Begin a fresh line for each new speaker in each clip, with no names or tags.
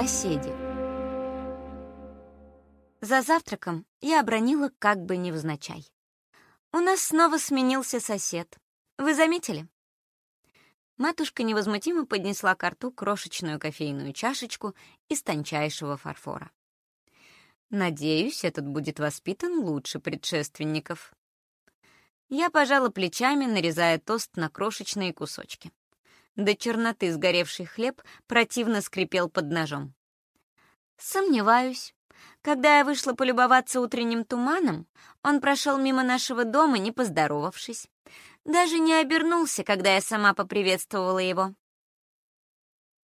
Соседи. За завтраком я обронила как бы невзначай. У нас снова сменился сосед. Вы заметили? Матушка невозмутимо поднесла к рту крошечную кофейную чашечку из тончайшего фарфора. Надеюсь, этот будет воспитан лучше предшественников. Я пожала плечами, нарезая тост на крошечные кусочки. До черноты сгоревший хлеб противно скрипел под ножом. Сомневаюсь. Когда я вышла полюбоваться утренним туманом, он прошел мимо нашего дома, не поздоровавшись. Даже не обернулся, когда я сама поприветствовала его.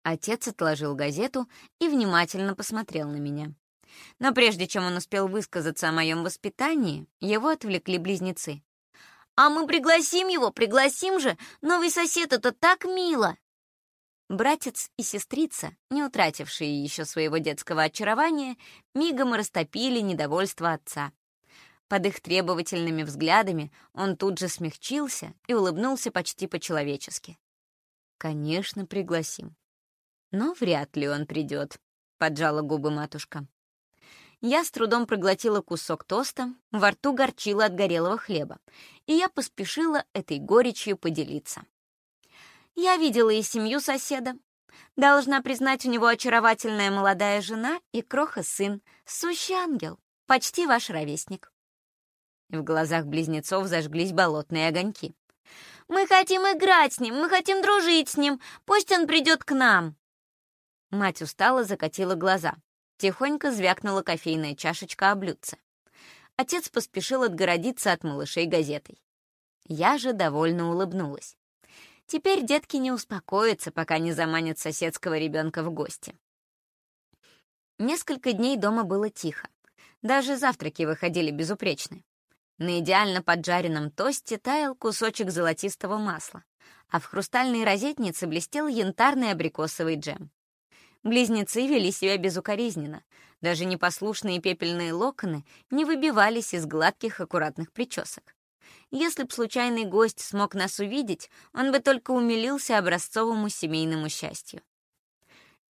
Отец отложил газету и внимательно посмотрел на меня. Но прежде чем он успел высказаться о моем воспитании, его отвлекли близнецы. «А мы пригласим его, пригласим же! Новый сосед — это так мило!» Братец и сестрица, не утратившие еще своего детского очарования, мигом растопили недовольство отца. Под их требовательными взглядами он тут же смягчился и улыбнулся почти по-человечески. «Конечно, пригласим. Но вряд ли он придет», — поджала губы матушка. Я с трудом проглотила кусок тоста, во рту горчила от горелого хлеба, и я поспешила этой горечью поделиться. Я видела и семью соседа. Должна признать, у него очаровательная молодая жена и кроха-сын, сущий ангел, почти ваш ровесник. В глазах близнецов зажглись болотные огоньки. «Мы хотим играть с ним, мы хотим дружить с ним, пусть он придет к нам!» Мать устало закатила глаза. Тихонько звякнула кофейная чашечка о блюдце. Отец поспешил отгородиться от малышей газетой. Я же довольно улыбнулась. Теперь детки не успокоятся, пока не заманят соседского ребенка в гости. Несколько дней дома было тихо. Даже завтраки выходили безупречны. На идеально поджаренном тосте таял кусочек золотистого масла, а в хрустальной розетнице блестел янтарный абрикосовый джем. Близнецы вели себя безукоризненно. Даже непослушные пепельные локоны не выбивались из гладких аккуратных причесок. Если б случайный гость смог нас увидеть, он бы только умилился образцовому семейному счастью.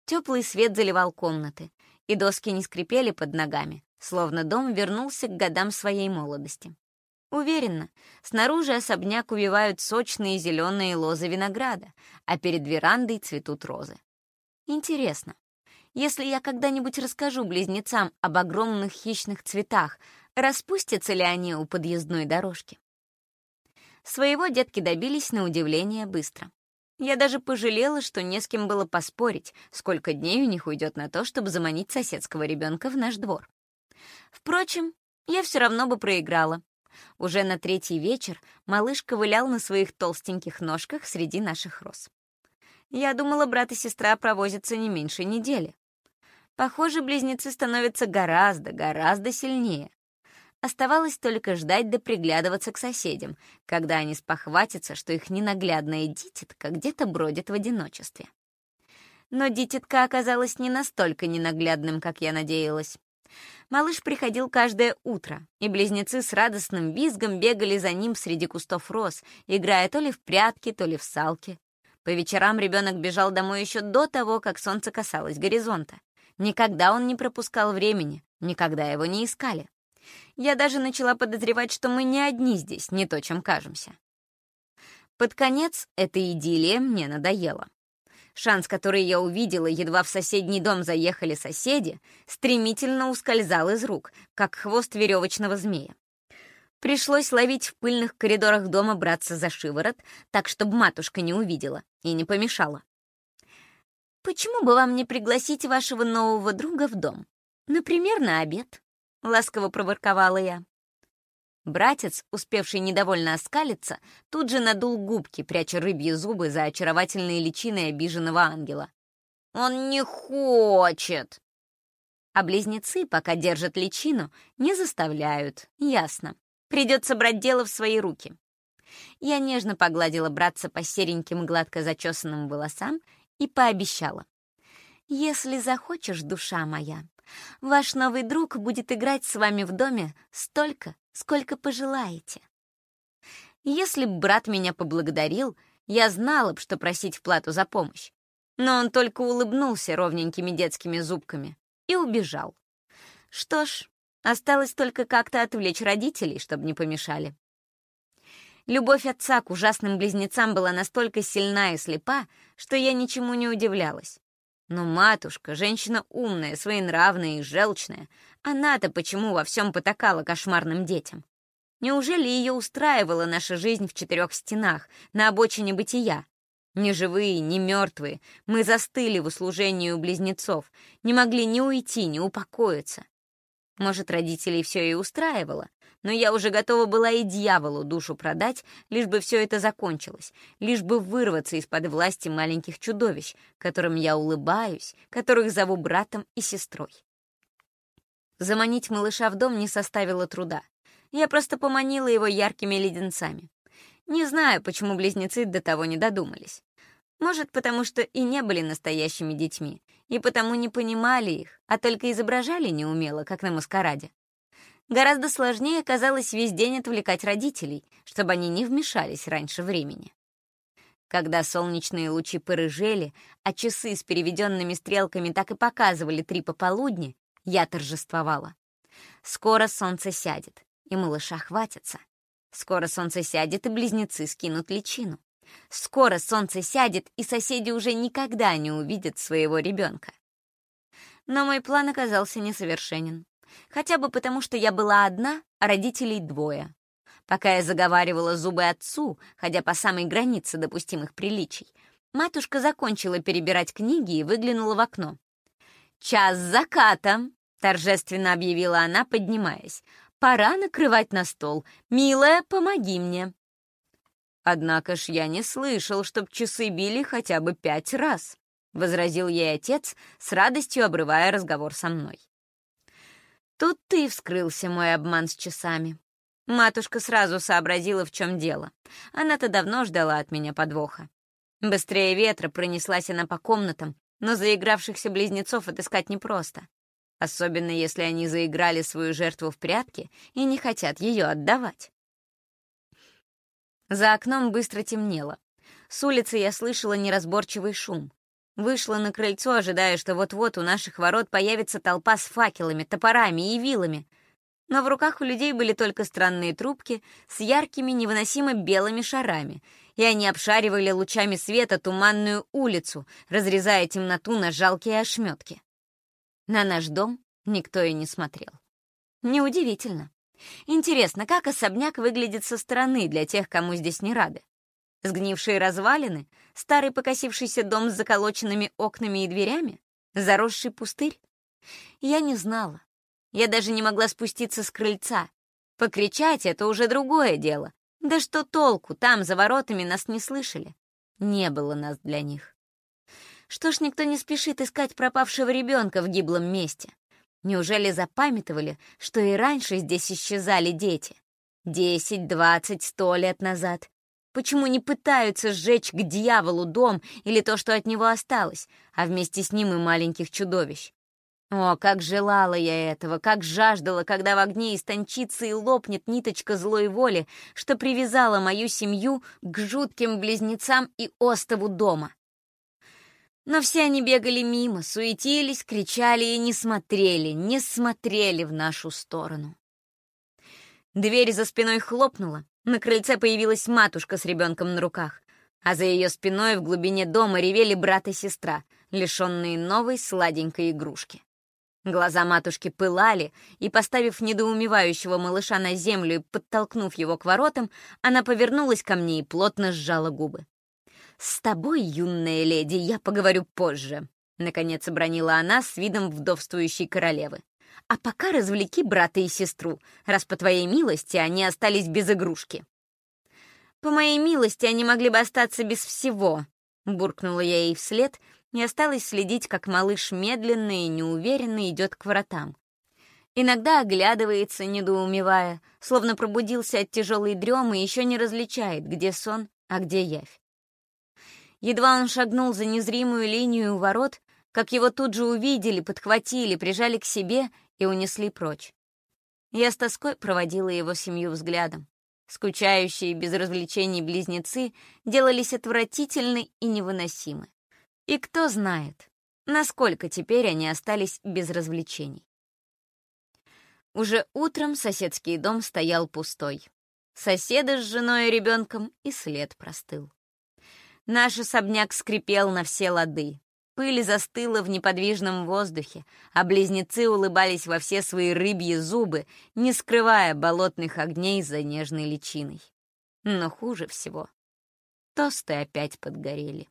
Теплый свет заливал комнаты, и доски не скрипели под ногами, словно дом вернулся к годам своей молодости. Уверенно, снаружи особняк увивают сочные зеленые лозы винограда, а перед верандой цветут розы. Интересно, если я когда-нибудь расскажу близнецам об огромных хищных цветах, распустятся ли они у подъездной дорожки? Своего детки добились на удивление быстро. Я даже пожалела, что не с кем было поспорить, сколько дней у них уйдет на то, чтобы заманить соседского ребенка в наш двор. Впрочем, я все равно бы проиграла. Уже на третий вечер малыш ковылял на своих толстеньких ножках среди наших роз. Я думала, брат и сестра провозятся не меньше недели. Похоже, близнецы становятся гораздо, гораздо сильнее. Оставалось только ждать да приглядываться к соседям, когда они спохватятся, что их ненаглядная дитятка где-то бродит в одиночестве. Но дитятка оказалась не настолько ненаглядным, как я надеялась. Малыш приходил каждое утро, и близнецы с радостным визгом бегали за ним среди кустов роз, играя то ли в прятки, то ли в салки. По вечерам ребенок бежал домой еще до того, как солнце касалось горизонта. Никогда он не пропускал времени, никогда его не искали. Я даже начала подозревать, что мы не одни здесь, не то, чем кажемся. Под конец эта идиллия мне надоела. Шанс, который я увидела, едва в соседний дом заехали соседи, стремительно ускользал из рук, как хвост веревочного змея. Пришлось ловить в пыльных коридорах дома браться за шиворот, так, чтобы матушка не увидела и не помешала. «Почему бы вам не пригласить вашего нового друга в дом? Например, на обед?» — ласково проворковала я. Братец, успевший недовольно оскалиться, тут же надул губки, пряча рыбьи зубы за очаровательные личиной обиженного ангела. «Он не хочет!» А близнецы, пока держат личину, не заставляют, ясно. Придется брать дело в свои руки. Я нежно погладила братца по сереньким гладко зачесанным волосам и пообещала. «Если захочешь, душа моя, ваш новый друг будет играть с вами в доме столько, сколько пожелаете». Если б брат меня поблагодарил, я знала б, что просить в плату за помощь. но он только улыбнулся ровненькими детскими зубками и убежал. Что ж, осталось только как-то отвлечь родителей, чтобы не помешали. Любовь отца к ужасным близнецам была настолько сильна и слепа, что я ничему не удивлялась. Но матушка, женщина умная, своенравная и желчная, она-то почему во всем потакала кошмарным детям? Неужели ее устраивала наша жизнь в четырех стенах, на обочине бытия? Ни живые, ни мертвые, мы застыли в услужении у близнецов, не могли ни уйти, ни упокоиться. Может, родителей все и устраивало, но я уже готова была и дьяволу душу продать, лишь бы все это закончилось, лишь бы вырваться из-под власти маленьких чудовищ, которым я улыбаюсь, которых зову братом и сестрой. Заманить малыша в дом не составило труда. Я просто поманила его яркими леденцами. Не знаю, почему близнецы до того не додумались. Может, потому что и не были настоящими детьми, и потому не понимали их, а только изображали неумело, как на маскараде. Гораздо сложнее казалось весь день отвлекать родителей, чтобы они не вмешались раньше времени. Когда солнечные лучи порыжели, а часы с переведенными стрелками так и показывали три пополудни, я торжествовала. Скоро солнце сядет, и малыша хватится. Скоро солнце сядет, и близнецы скинут личину. Скоро солнце сядет, и соседи уже никогда не увидят своего ребенка. Но мой план оказался несовершенен. Хотя бы потому, что я была одна, а родителей двое. Пока я заговаривала зубы отцу, ходя по самой границе допустимых приличий, матушка закончила перебирать книги и выглянула в окно. «Час заката!» — торжественно объявила она, поднимаясь. «Пора накрывать на стол. Милая, помоги мне!» Однако ж я не слышал, чтоб часы били хотя бы пять раз, — возразил ей отец, с радостью обрывая разговор со мной. Тут ты вскрылся мой обман с часами. Матушка сразу сообразила, в чем дело. Она-то давно ждала от меня подвоха. Быстрее ветра пронеслась она по комнатам, но заигравшихся близнецов отыскать непросто. Особенно если они заиграли свою жертву в прятки и не хотят ее отдавать. За окном быстро темнело. С улицы я слышала неразборчивый шум. Вышла на крыльцо, ожидая, что вот-вот у наших ворот появится толпа с факелами, топорами и вилами. Но в руках у людей были только странные трубки с яркими, невыносимо белыми шарами, и они обшаривали лучами света туманную улицу, разрезая темноту на жалкие ошметки. На наш дом никто и не смотрел. Неудивительно. Интересно, как особняк выглядит со стороны для тех, кому здесь не рады? Сгнившие развалины, старый покосившийся дом с заколоченными окнами и дверями, заросший пустырь? Я не знала. Я даже не могла спуститься с крыльца. Покричать — это уже другое дело. Да что толку, там, за воротами, нас не слышали. Не было нас для них. Что ж никто не спешит искать пропавшего ребенка в гиблом месте? Неужели запамятовали, что и раньше здесь исчезали дети? Десять, двадцать, сто лет назад. Почему не пытаются сжечь к дьяволу дом или то, что от него осталось, а вместе с ним и маленьких чудовищ? О, как желала я этого, как жаждала, когда в огне истончится и лопнет ниточка злой воли, что привязала мою семью к жутким близнецам и остову дома. Но все они бегали мимо, суетились, кричали и не смотрели, не смотрели в нашу сторону. Дверь за спиной хлопнула, на крыльце появилась матушка с ребенком на руках, а за ее спиной в глубине дома ревели брат и сестра, лишенные новой сладенькой игрушки. Глаза матушки пылали, и, поставив недоумевающего малыша на землю и подтолкнув его к воротам, она повернулась ко мне и плотно сжала губы. «С тобой, юная леди, я поговорю позже», — наконец обронила она с видом вдовствующей королевы. «А пока развлеки брата и сестру, раз по твоей милости они остались без игрушки». «По моей милости они могли бы остаться без всего», — буркнула я ей вслед и осталась следить, как малыш медленно и неуверенно идет к вратам. Иногда оглядывается, недоумевая, словно пробудился от тяжелой дремы и еще не различает, где сон, а где явь. Едва он шагнул за незримую линию ворот, как его тут же увидели, подхватили, прижали к себе и унесли прочь. Я с тоской проводила его семью взглядом. Скучающие без развлечений близнецы делались отвратительны и невыносимы. И кто знает, насколько теперь они остались без развлечений. Уже утром соседский дом стоял пустой. Соседа с женой и ребенком и след простыл. Наш особняк скрипел на все лады. Пыль застыла в неподвижном воздухе, а близнецы улыбались во все свои рыбьи зубы, не скрывая болотных огней за нежной личиной. Но хуже всего — тосты опять подгорели.